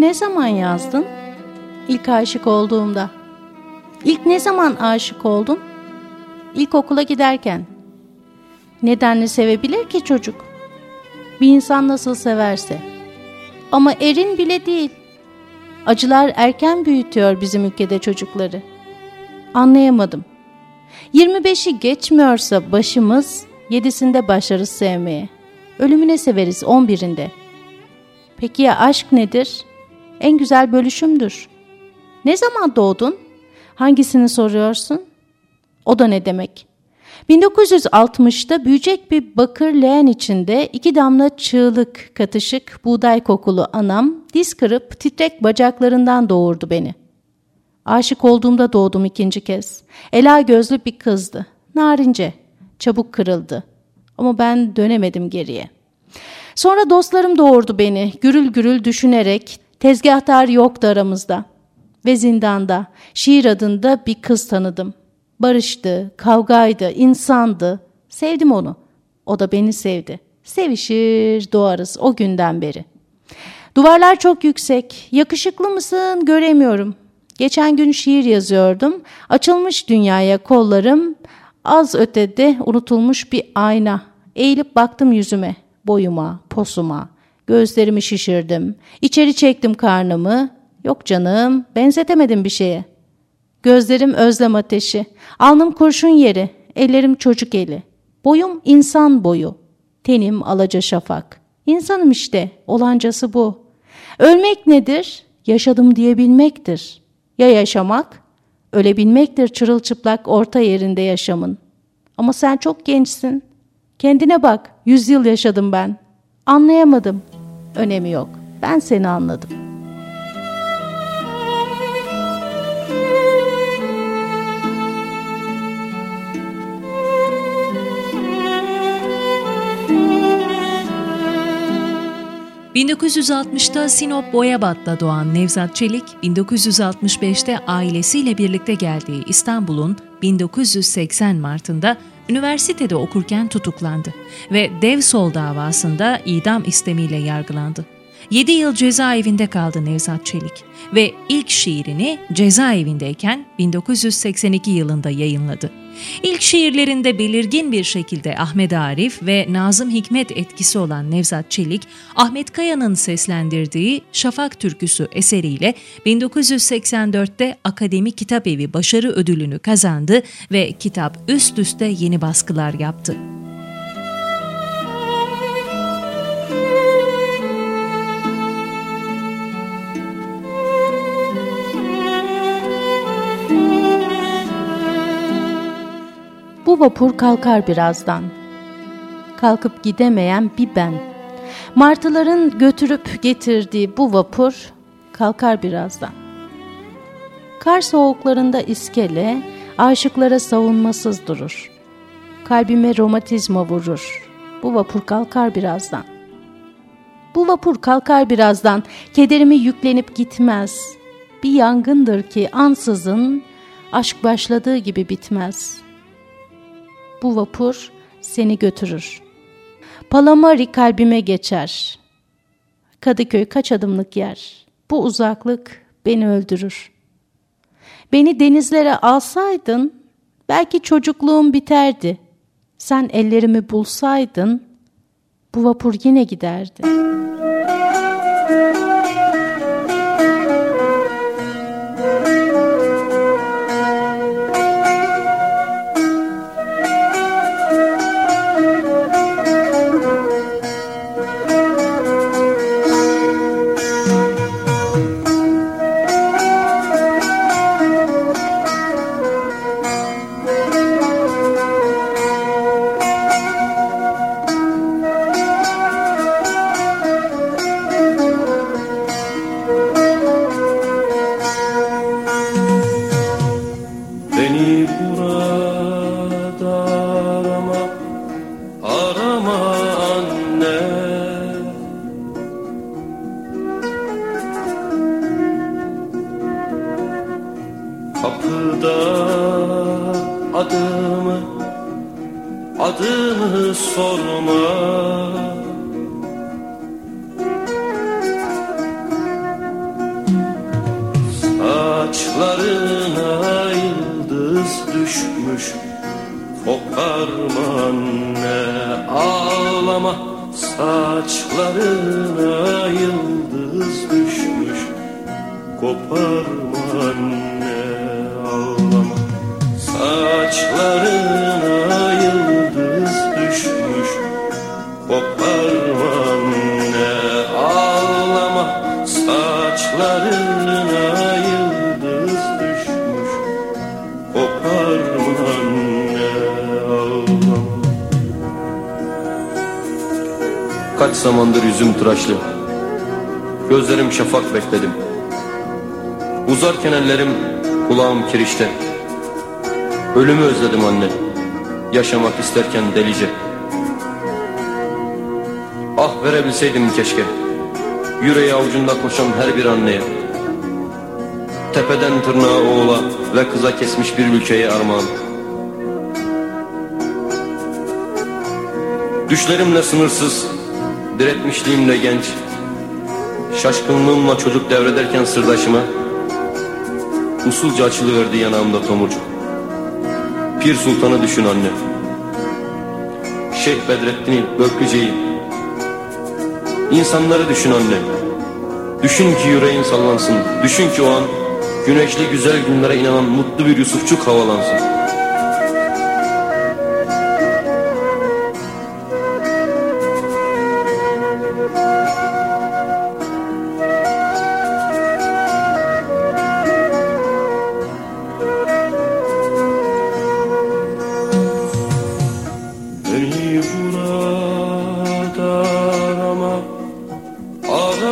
ne zaman yazdın? İlk aşık olduğumda. İlk ne zaman aşık oldun? İlk okula giderken. Nedenle sevebilir ki çocuk? Bir insan nasıl severse. Ama erin bile değil. Acılar erken büyütüyor bizim ülkede çocukları. Anlayamadım. 25'i geçmiyorsa başımız, yedisinde başlarız sevmeye. Ölümüne severiz 11'inde. Peki ya aşk nedir? En güzel bölüşümdür. Ne zaman doğdun? Hangisini soruyorsun? O da ne demek? 1960'da büyüyecek bir bakır leğen içinde iki damla çığlık katışık buğday kokulu anam diz kırıp titrek bacaklarından doğurdu beni. Aşık olduğumda doğdum ikinci kez. Ela gözlü bir kızdı. Narince. Çabuk kırıldı. Ama ben dönemedim geriye. Sonra dostlarım doğurdu beni gürül gürül düşünerek tezgahtar yoktu aramızda. Ve zindanda şiir adında bir kız tanıdım. Barıştı, kavgaydı, insandı. Sevdim onu. O da beni sevdi. Sevişir doğarız o günden beri. Duvarlar çok yüksek. Yakışıklı mısın göremiyorum. Geçen gün şiir yazıyordum. Açılmış dünyaya kollarım. Az ötede unutulmuş bir ayna. Eğilip baktım yüzüme boyuma, posuma, gözlerimi şişirdim, içeri çektim karnımı. Yok canım, benzetemedim bir şeye. Gözlerim özlem ateşi, alnım kurşun yeri, ellerim çocuk eli. Boyum insan boyu, tenim alaca şafak. İnsanım işte, olancası bu. Ölmek nedir? Yaşadım diyebilmektir. Ya yaşamak? Ölebilmektir çırılçıplak orta yerinde yaşamın. Ama sen çok gençsin. Kendine bak, yüzyıl yaşadım ben. Anlayamadım. Önemi yok. Ben seni anladım. ...1960'ta Sinop Boyabat'ta doğan Nevzat Çelik, 1965'te ailesiyle birlikte geldiği İstanbul'un 1980 Mart'ında üniversitede okurken tutuklandı ve Dev Sol davasında idam istemiyle yargılandı. 7 yıl cezaevinde kaldı Nevzat Çelik ve ilk şiirini cezaevindeyken 1982 yılında yayınladı. İlk şiirlerinde belirgin bir şekilde Ahmet Arif ve Nazım Hikmet etkisi olan Nevzat Çelik, Ahmet Kaya'nın seslendirdiği Şafak Türküsü eseriyle 1984'te Akademi Kitap Evi Başarı Ödülünü kazandı ve kitap üst üste yeni baskılar yaptı. Bu vapur kalkar birazdan. Kalkıp gidemeyen bir ben. Martıların götürüp getirdiği bu vapur kalkar birazdan. Kar soğuklarında iskele aşıklara savunmasız durur. Kalbime romatizma vurur. Bu vapur kalkar birazdan. Bu vapur kalkar birazdan. Kederimi yüklenip gitmez. Bir yangındır ki ansızın aşk başladığı gibi bitmez.'' Bu vapur seni götürür. Palamari kalbime geçer. Kadıköy kaç adımlık yer. Bu uzaklık beni öldürür. Beni denizlere alsaydın belki çocukluğum biterdi. Sen ellerimi bulsaydın bu vapur yine giderdi.'' Kaç zamandır yüzüm tıraşlı. Gözlerim şafak bekledim. Uzarken ellerim kulağım kirişte. Ölümü özledim anne. Yaşamak isterken delice. Ah verebilseydim keşke. Yüreği avucunda koşan her bir anneye. Tepeden tırnağa oğula ve kıza kesmiş bir ülkeye armağan. Düşlerimle sınırsız, diretmişliğimle genç Şaşkınlığımla çocuk devrederken sırdaşıma Usulca açılıverdi yanağımda tomurcuk. Pir Sultan'ı düşün anne. Şeyh Bedrettin'i, Böklüce'yi. İnsanları düşün anne. Düşün ki yüreğin sallansın. Düşün ki o an güneşli güzel günlere inanan mutlu bir Yusufçuk havalansın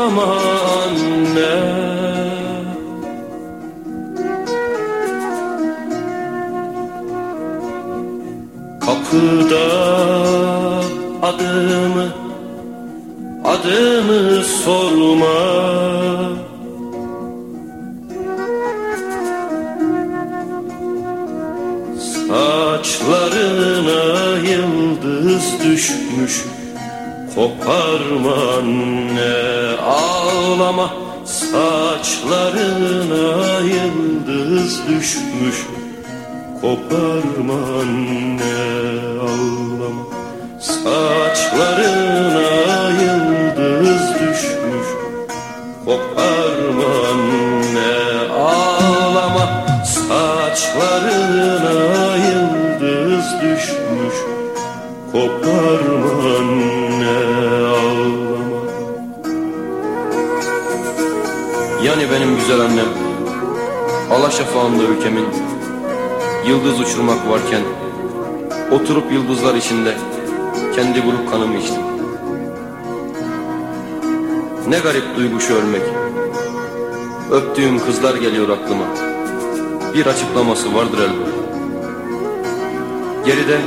Anne. Kapıda adımı Adımı sorma. Saçlarına yıldız düşmüş Koparma anne ağlama Saçlarına yıldız düşmüş. Koparma anne ağlama Saçlarına yıldız düşmüş. Koparma anne ağlama Saçlarına yıldız düşmüş. Koparma benim güzel annem. Allah şafağında ülkemin. Yıldız uçurmak varken Oturup yıldızlar içinde Kendi grup kanımı içtim. Ne garip duygu şu ölmek. Öptüğüm kızlar geliyor aklıma. Bir açıklaması vardır elbet. Geride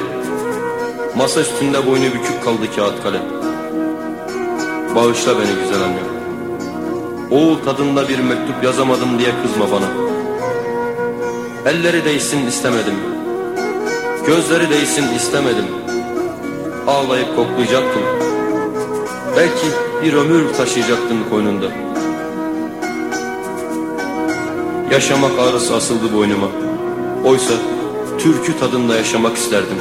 Masa üstünde boynu bükük kaldı kağıt kalem. Bağışla beni güzel annem Oğul tadında bir mektup yazamadım diye kızma bana. Elleri değsin istemedim. Gözleri değsin istemedim. Ağlayıp koklayacaktım. Belki bir ömür taşıyacaktın koynunda. Yaşamak ağrısı asıldı boynuma. Oysa türkü tadında yaşamak isterdim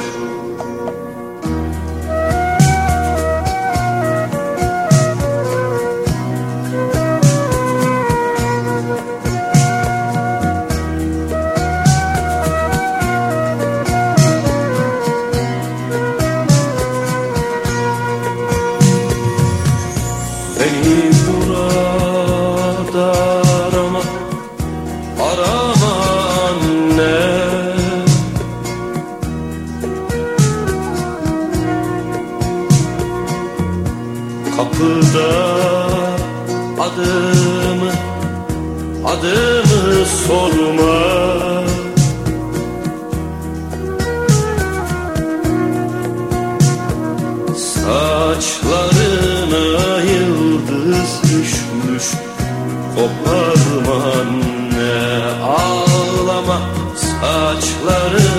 adımı Adımı sorma. Saçlarına yıldız düşmüş Koparma anne ağlama. Saçlarına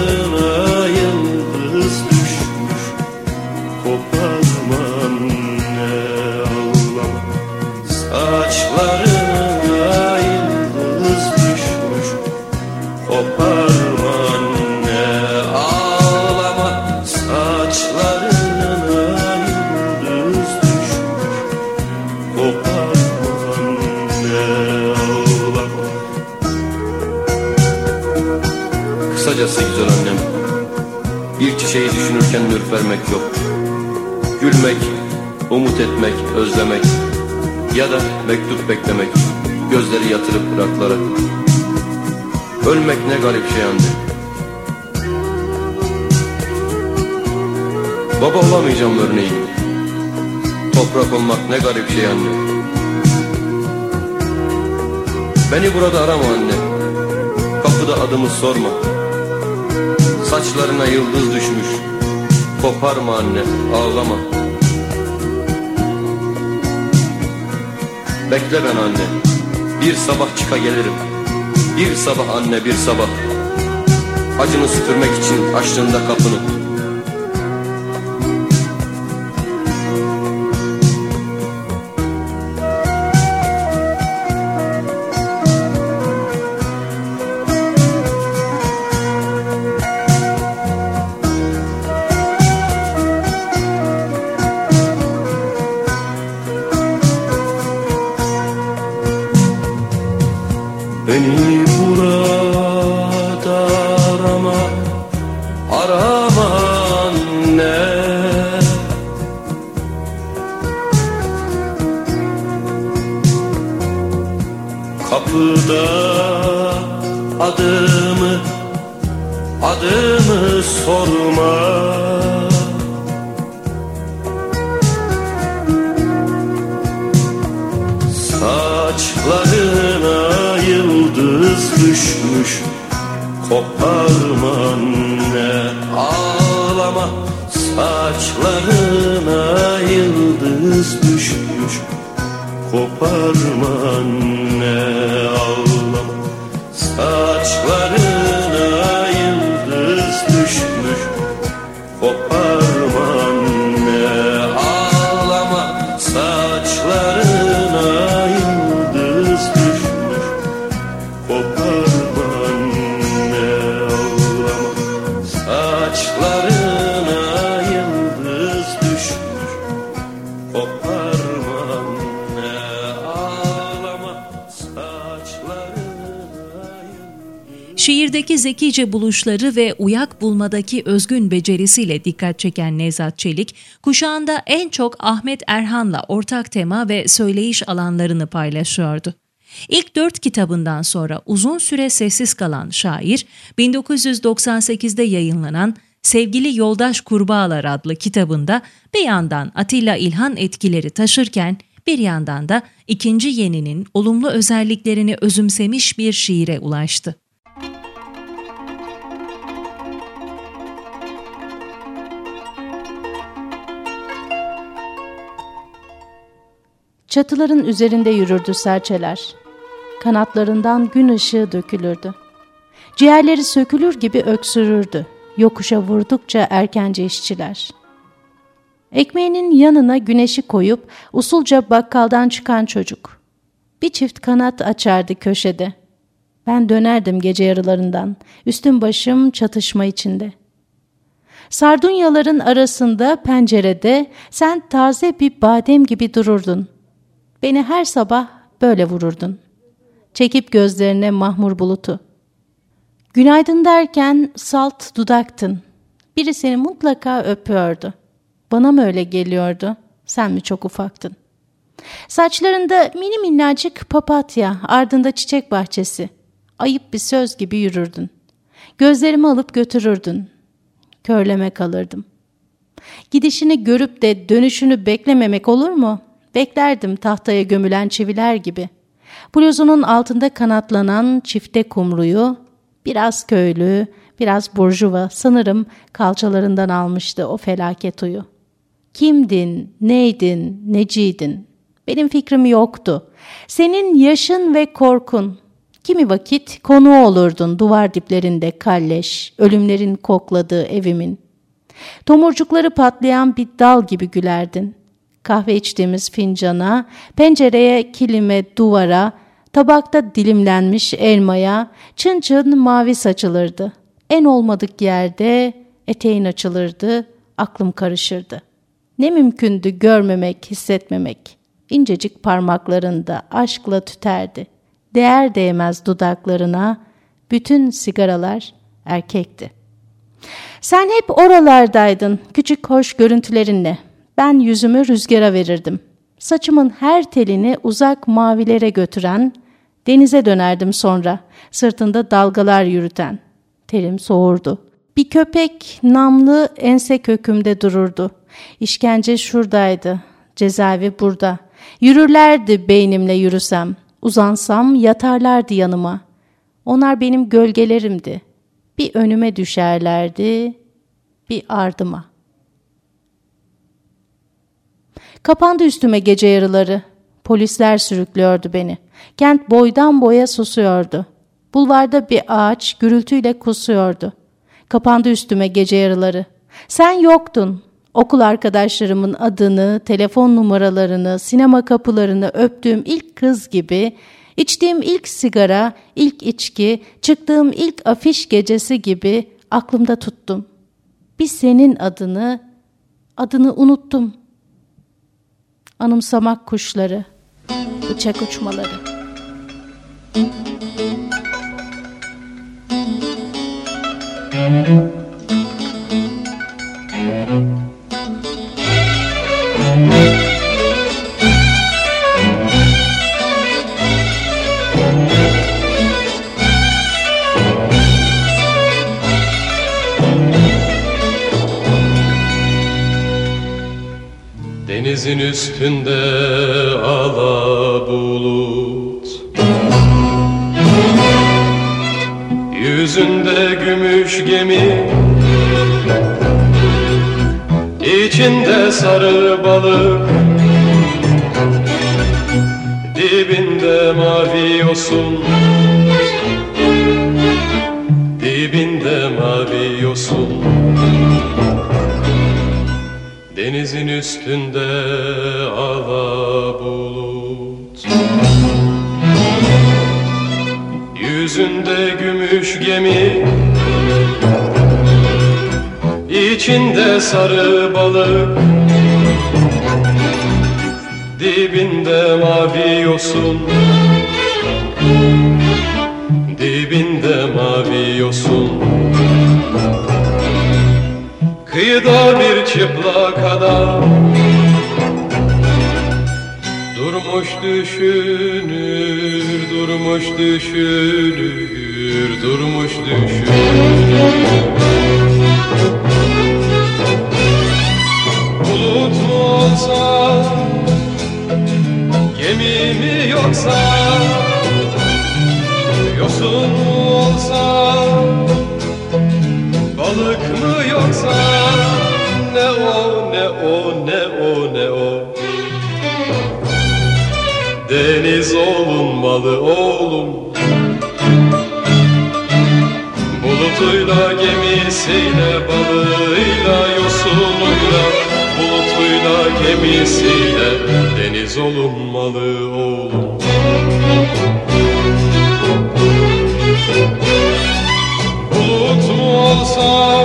Gülmek, umut etmek, özlemek Ya da mektup beklemek Gözleri yatırıp bıraklara Ölmek ne garip şey anne Baba olamayacağım örneğin Toprak olmak ne garip şey anne Beni burada arama anne Kapıda adımı sorma. Saçlarına yıldız düşmüş. Koparma anne ağlama Bekle ben anne. Bir sabah çıka gelirim. Bir sabah anne bir sabah. Acını süpürmek için açtığında kapını yıldız düşmüş. Koparma anne ağlama Saçlarına yıldız düşmüş. Koparma anne ağlama Saçlarına Şiirdeki zekice buluşları ve uyak bulmadaki özgün becerisiyle dikkat çeken Nevzat Çelik, kuşağında en çok Ahmet Erhan'la ortak tema ve söyleyiş alanlarını paylaşıyordu. İlk dört kitabından sonra uzun süre sessiz kalan şair, 1998'de yayınlanan Sevgili Yoldaş Kurbağalar adlı kitabında bir yandan Atilla İlhan etkileri taşırken bir yandan da ikinci yeninin olumlu özelliklerini özümsemiş bir şiire ulaştı. Çatıların üzerinde yürürdü serçeler. Kanatlarından gün ışığı dökülürdü. Ciğerleri sökülür gibi öksürürdü. Yokuşa vurdukça erkence işçiler. Ekmeğinin yanına güneşi koyup usulca bakkaldan çıkan çocuk. Bir çift kanat açardı köşede. Ben dönerdim gece yarılarından. Üstüm başım çatışma içinde. Sardunyaların arasında pencerede sen taze bir badem gibi dururdun. Beni her sabah böyle vururdun. Çekip gözlerine mahmur bulutu. Günaydın derken salt dudaktın. Biri seni mutlaka öpüyordu. Bana mı öyle geliyordu? Sen mi çok ufaktın? Saçlarında mini minnacık papatya, ardında çiçek bahçesi. Ayıp bir söz gibi yürürdün. Gözlerimi alıp götürürdün. Körleme kalırdım. Gidişini görüp de dönüşünü beklememek olur mu? Beklerdim tahtaya gömülen çiviler gibi. Bluzunun altında kanatlanan çifte kumruyu, biraz köylü, biraz burjuva sanırım kalçalarından almıştı o felaket uyu. Kimdin, neydin, neciydin? Benim fikrim yoktu. Senin yaşın ve korkun. Kimi vakit konuğu olurdun duvar diplerinde kalleş, ölümlerin kokladığı evimin. Tomurcukları patlayan bir dal gibi gülerdin. Kahve içtiğimiz fincana, pencereye, kilime, duvara, tabakta dilimlenmiş elmaya, çın çın mavi saçılırdı. En olmadık yerde eteğin açılırdı, aklım karışırdı. Ne mümkündü görmemek, hissetmemek. İncecik parmaklarında aşkla tüterdi. Değer değmez dudaklarına, bütün sigaralar erkekti. Sen hep oralardaydın, küçük hoş görüntülerinle. Ben yüzümü rüzgara verirdim. Saçımın her telini uzak mavilere götüren, denize dönerdim sonra, sırtında dalgalar yürüten. Terim soğurdu. Bir köpek namlı ense kökümde dururdu. İşkence şuradaydı, cezaevi burada. Yürürlerdi beynimle yürüsem, uzansam yatarlardı yanıma. Onlar benim gölgelerimdi. Bir önüme düşerlerdi, bir ardıma. Kapandı üstüme gece yarıları. Polisler sürüklüyordu beni. Kent boydan boya susuyordu. Bulvarda bir ağaç gürültüyle kusuyordu. Kapandı üstüme gece yarıları. Sen yoktun. Okul arkadaşlarımın adını, telefon numaralarını, sinema kapılarını öptüğüm ilk kız gibi, içtiğim ilk sigara, ilk içki, çıktığım ilk afiş gecesi gibi aklımda tuttum. Bir senin adını, adını unuttum. Anımsamak kuşları, bıçak uçmaları. Denizin üstünde ala bulut. Yüzünde gümüş gemi. İçinde sarı balık. Dibinde mavi yosun. Dibinde mavi yosun Denizin üstünde ala bulut. Yüzünde gümüş gemi. İçinde sarı balık. Dibinde mavi yosun Kıyıda bir çıplak adam. Durmuş düşünür, durmuş düşünür, durmuş düşünür. Bulut mu olsa, gemi mi yoksa? Yosun mu olsa, balık mı yoksa Deniz olunmalı oğlum. Bulutuyla gemisiyle balığıyla yosunuyla. Bulutuyla gemisiyle deniz olunmalı oğlum. Bulut mu olsa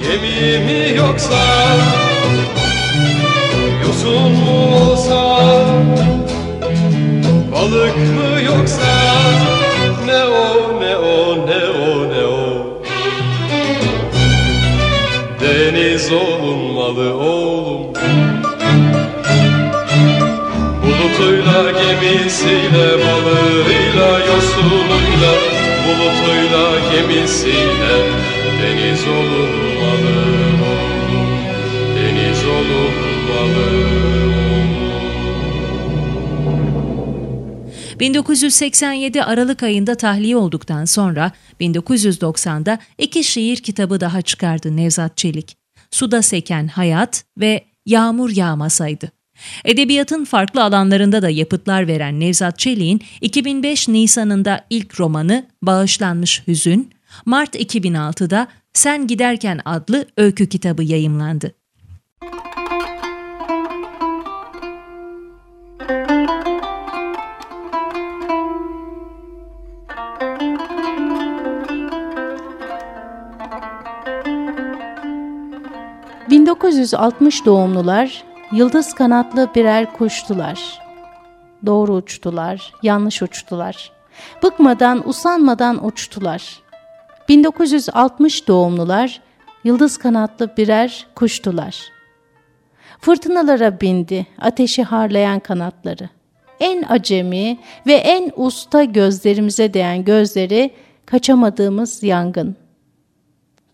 Gemi mi yoksa? Yosun mu olsa Balık mı yoksa Ne o ne o ne o ne o? Deniz olunmalı oğlum. Bulutuyla gemisiyle balığıyla yosunuyla Bulutuyla gemisiyle deniz olunmalı oğlum. Deniz olunmalı 1987 Aralık ayında tahliye olduktan sonra 1990'da iki şiir kitabı daha çıkardı Nevzat Çelik. Suda Seken Hayat ve Yağmur Yağmasaydı. Edebiyatın farklı alanlarında da yapıtlar veren Nevzat Çelik'in 2005 Nisan'ında ilk romanı Bağışlanmış Hüzün, Mart 2006'da Sen Giderken adlı öykü kitabı yayımlandı. 1960 doğumlular yıldız kanatlı birer kuştular. Doğru uçtular, yanlış uçtular. Bıkmadan, usanmadan uçtular. 1960 doğumlular yıldız kanatlı birer kuştular. Fırtınalara bindi ateşi harlayan kanatları. En acemi ve en usta gözlerimize değen gözleri kaçamadığımız yangın.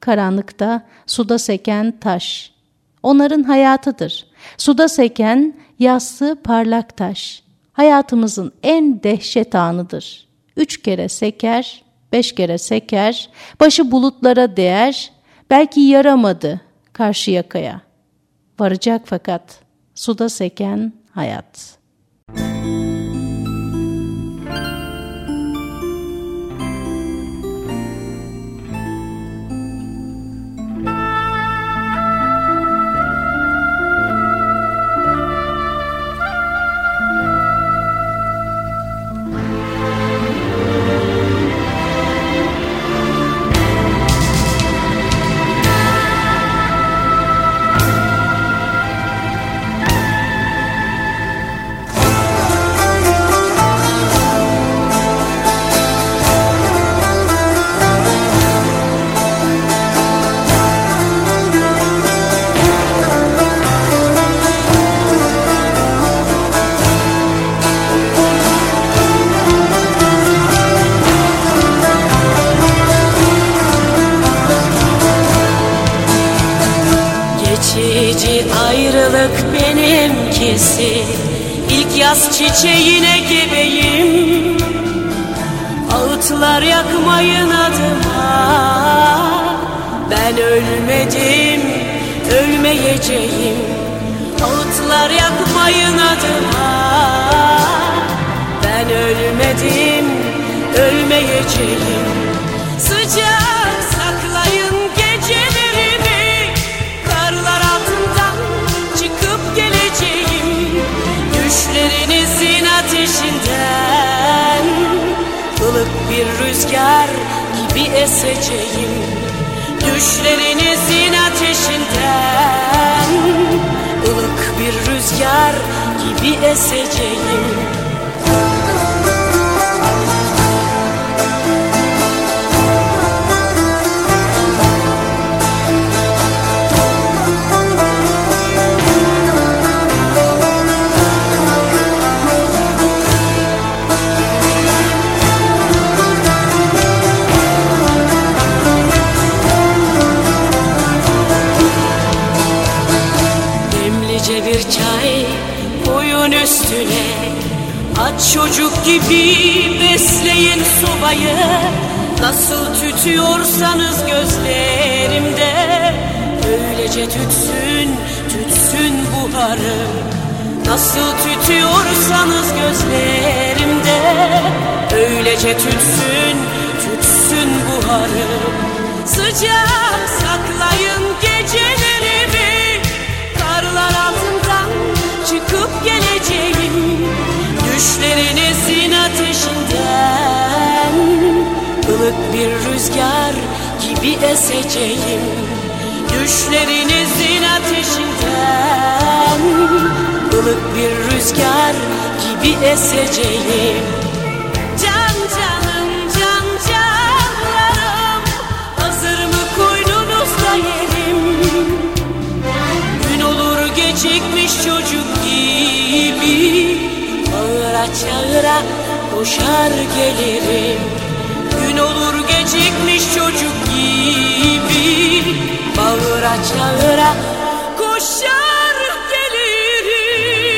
Karanlıkta suda seken taş.'' Onların hayatıdır. Suda seken yassı parlak taş. Hayatımızın en dehşet anıdır. Üç kere seker, beş kere seker, başı bulutlara değer, belki yaramadı karşı yakaya. Varacak fakat suda seken hayat.'' geceyi Sıcak saklayın gecelerimi Karlar altından çıkıp geleceğim. Düşlerinizin ateşinden. ateşindenIlık bir rüzgar gibi eseceğim. Düşlerinizin ateşinden. Ilık bir rüzgar gibi eseceğim. Çocuk gibi besleyin sobayı. Nasıl tütüyorsanız gözlerimde Öylece tütsün, tütsün buharı. Nasıl tütüyorsanız gözlerimde Öylece tütsün, tütsün buharı. Sıcak saklayın gecelerimi Karlar altından çıkıp gel Düşlerine sin ateşinden. Ilık bir rüzgar gibi eseceğim. Düşlerini Düşlerinizin ateşinden. Ilık bir rüzgar gibi eseceğim. Can canım can canlarım hazır mı koynunuzda yerim? Gün olur gecikmiş çocuk gibi. Bağıra çağıra koşar gelirim. Gün olur gecikmiş çocuk gibi. Bağıra çağıra koşar gelirim.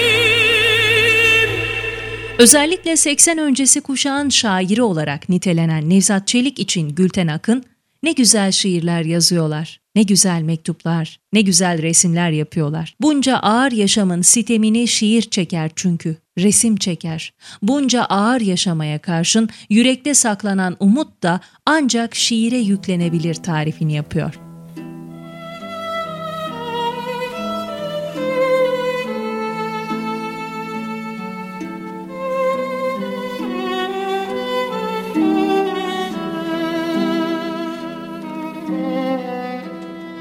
Özellikle 80 öncesi kuşağın şairi olarak nitelenen Nevzat Çelik için Gülten Akın ne güzel şiirler yazıyorlar, ne güzel mektuplar, ne güzel resimler yapıyorlar. Bunca ağır yaşamın sitemini şiir çeker çünkü, resim çeker. Bunca ağır yaşamaya karşın yürekte saklanan umut da ancak şiire yüklenebilir tarifini yapıyor.''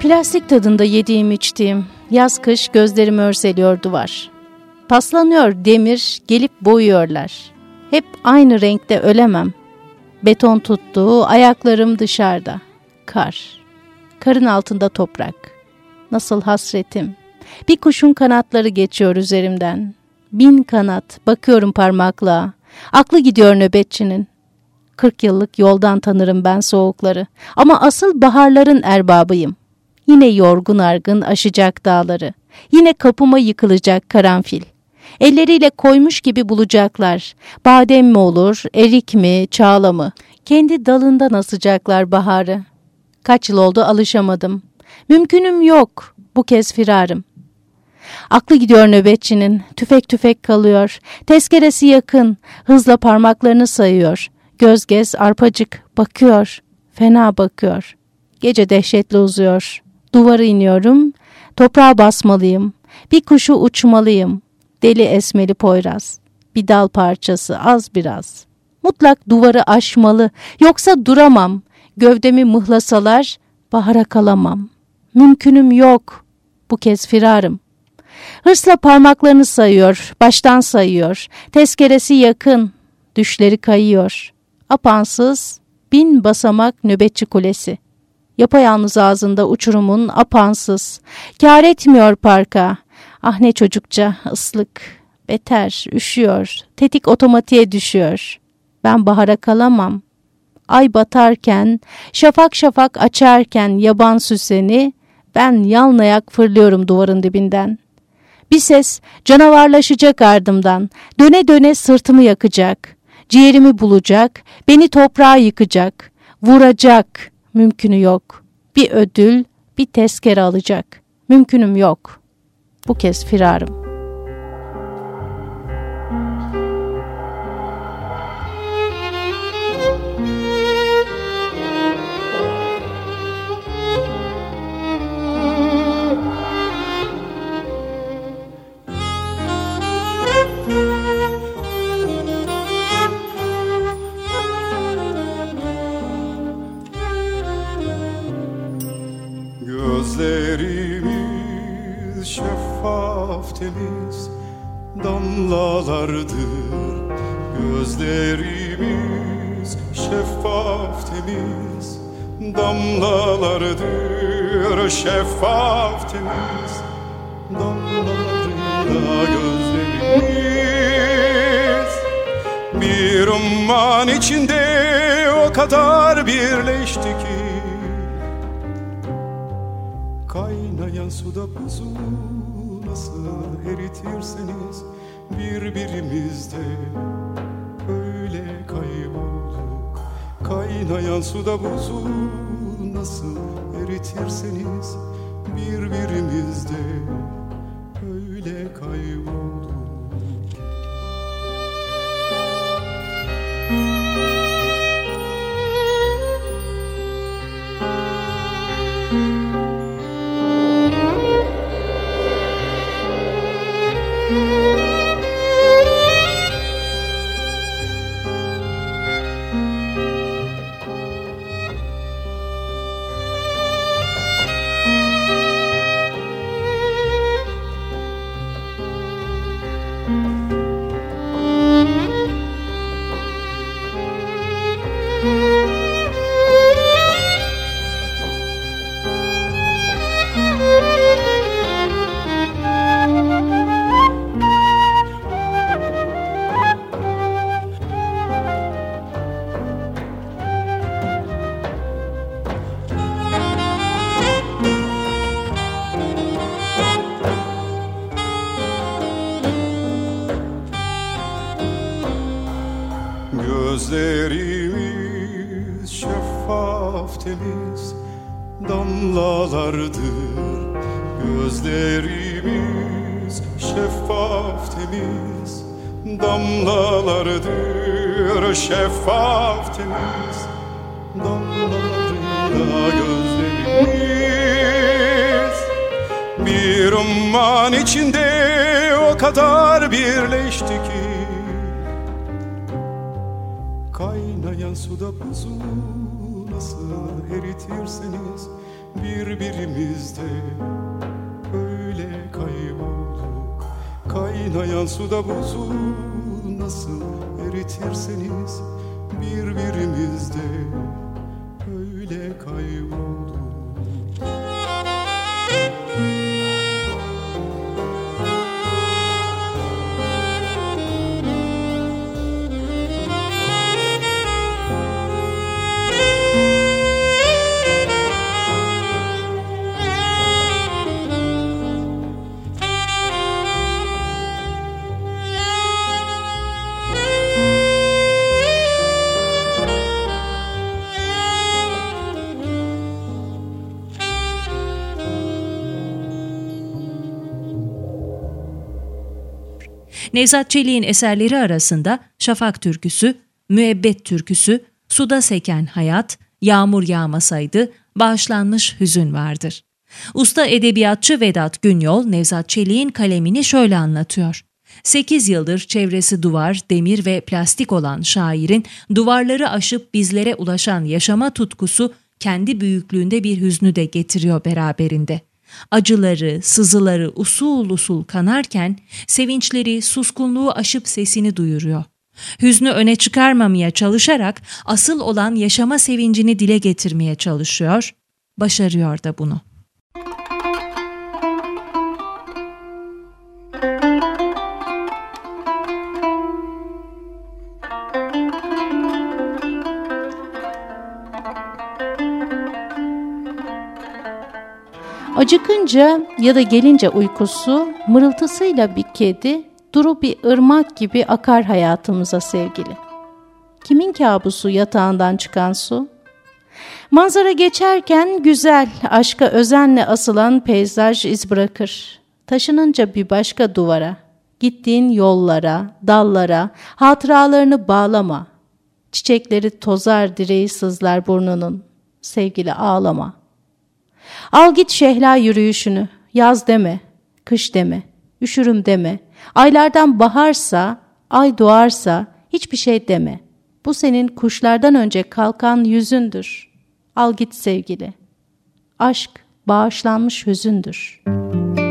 Plastik tadında yediğim içtiğim, yaz kış gözlerimi örseliyor duvar. Paslanıyor demir, gelip boyuyorlar. Hep aynı renkte ölemem. Beton tuttu, ayaklarım dışarıda. Kar. Karın altında toprak. Nasıl hasretim. Bir kuşun kanatları geçiyor üzerimden. Bin kanat, bakıyorum parmakla. Aklı gidiyor nöbetçinin. Kırk yıllık yoldan tanırım ben soğukları. Ama asıl baharların erbabıyım. Yine yorgun argın aşacak dağları. Yine kapıma yıkılacak karanfil. Elleriyle koymuş gibi bulacaklar. Badem mi olur, erik mi, çağla mı? Kendi dalından asacaklar baharı. Kaç yıl oldu alışamadım. Mümkünüm yok. Bu kez firarım. Aklı gidiyor nöbetçinin. Tüfek tüfek kalıyor. Tezkeresi yakın. Hızla parmaklarını sayıyor. Göz gez arpacık. Bakıyor. Fena bakıyor. Gece dehşetli uzuyor. Duvara iniyorum, toprağa basmalıyım, bir kuşu uçmalıyım, deli esmeli poyraz, bir dal parçası az biraz. Mutlak duvarı aşmalı, yoksa duramam, gövdemi mıhlasalar, bahara kalamam. Mümkünüm yok, bu kez firarım. Hırsla parmaklarını sayıyor, baştan sayıyor, tezkeresi yakın, düşleri kayıyor. Apansız, bin basamak nöbetçi kulesi.'' Yapayalnız ağzında uçurumun apansız. Kâr etmiyor parka. Ah ne çocukça ıslık. Beter, üşüyor. Tetik otomatiğe düşüyor. Ben bahara kalamam. Ay batarken, şafak şafak açarken yaban süseni, ben yalnayak fırlıyorum duvarın dibinden. Bir ses canavarlaşacak ardımdan, döne döne sırtımı yakacak, ciğerimi bulacak, beni toprağa yıkacak, vuracak, Mümkünü yok. Bir ödül, bir tezkere alacak. Mümkünüm yok. Bu kez firarım. Kaynayan suda buzu umman içinde o kadar birleşti ki. Kaynayan suda buzu nasıl eritirseniz birbirimizde öyle kaybolduk. Kaynayan suda buzu nasıl eritirseniz birbirimizde öyle kaybolduk Nevzat Çelik'in eserleri arasında Şafak Türküsü, Müebbet Türküsü, Suda Seken Hayat, Yağmur Yağmasaydı, Bağışlanmış Hüzün vardır. Usta edebiyatçı Vedat Günyol, Nevzat Çelik'in kalemini şöyle anlatıyor. 8 yıldır çevresi duvar, demir ve plastik olan şairin duvarları aşıp bizlere ulaşan yaşama tutkusu kendi büyüklüğünde bir hüznü de getiriyor beraberinde. Acıları, sızıları usul usul kanarken sevinçleri, suskunluğu aşıp sesini duyuruyor. Hüznü öne çıkarmamaya çalışarak asıl olan yaşama sevincini dile getirmeye çalışıyor, başarıyor da bunu. Acıkınca ya da gelince uykusu mırıltısıyla bir kedi duru bir ırmak gibi akar hayatımıza sevgili. Kimin kabusu yatağından çıkan su? Manzara geçerken güzel, aşka özenle asılan peyzaj iz bırakır. Taşınınca bir başka duvara, gittiğin yollara, dallara, hatıralarını bağlama. Çiçekleri tozar direği sızlar burnunun. Sevgili ağlama.'' Al git şehla yürüyüşünü, yaz deme, kış deme, üşürüm deme. Aylardan baharsa, ay doğarsa hiçbir şey deme. Bu senin kuşlardan önce kalkan yüzündür. Al git sevgili. Aşk bağışlanmış hüzündür.''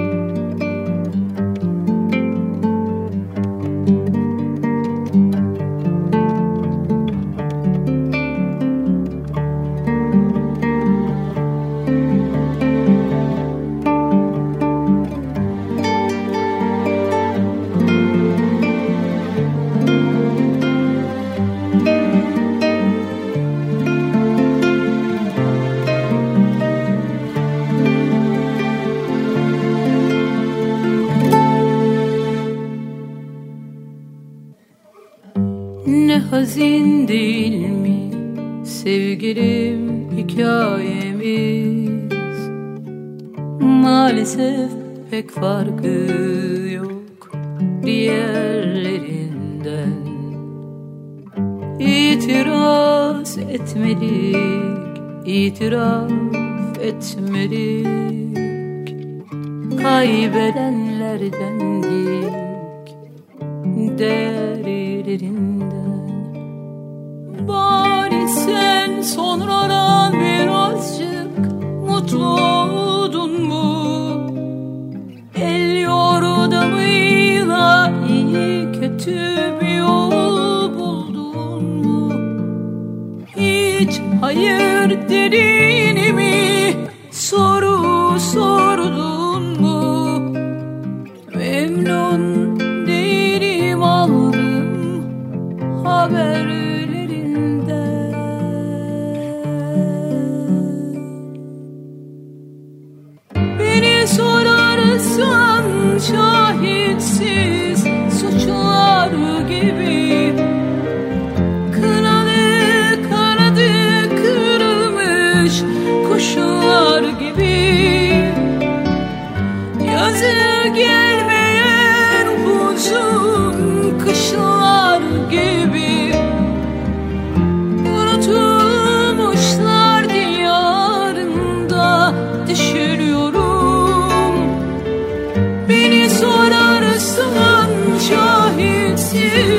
Maalesef pek farkı yok diğerlerinden. İtiraz etmedik, itiraf etmedik. Kaybedenlerdendik değerlerinden Bari sen sonradan birazcık mutlu oldun mu? Kötü bir yol buldun mu? Hiç hayır dediğini şahitsiz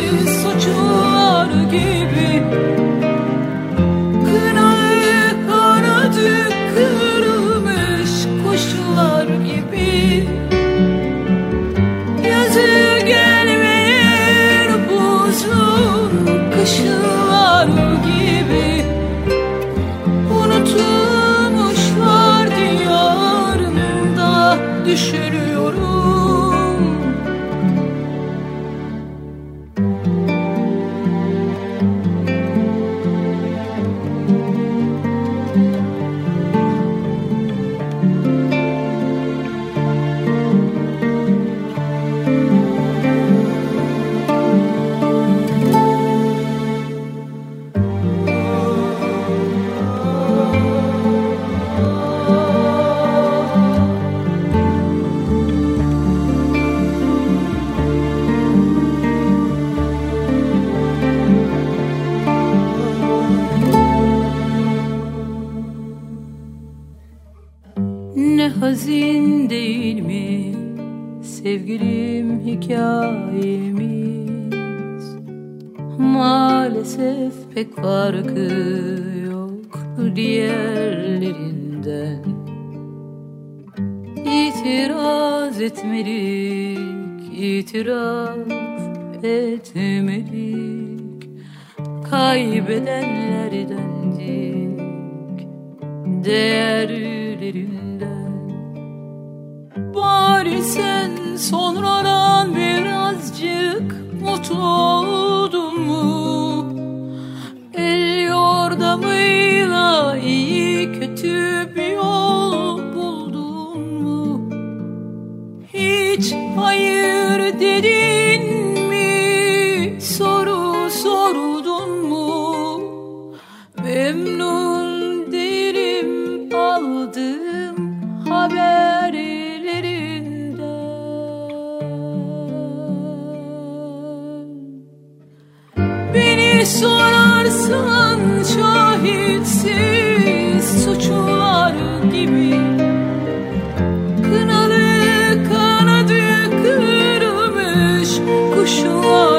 sevgilim hikayemiz. Maalesef pek farkı yok diğerlerinden. İtiraz etmedik, itiraf etmedik Kaybedenlerdendik değerlerinden. Bari sen sonradan birazcık mutlu oldun mu? El yordamıyla iyi kötü bir yol buldun mu? Hiç hayır dedin mi? Soru sordun mu? Memnun sorarsan şahitsiz suçlar gibi. Kınalı kanadı kırılmış kuşlar